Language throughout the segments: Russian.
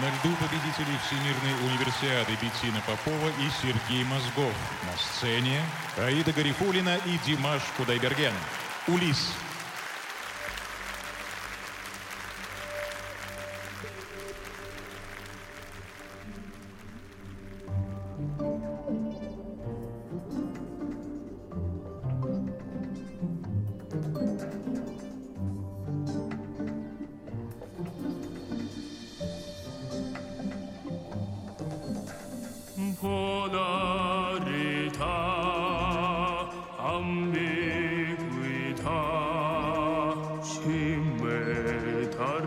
На льду победители Всемирной универсиады Беттина Попова и Сергей Мозгов. На сцене Аида Гарифулина и Димаш Кудайберген. Улис.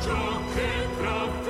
ciò che tratto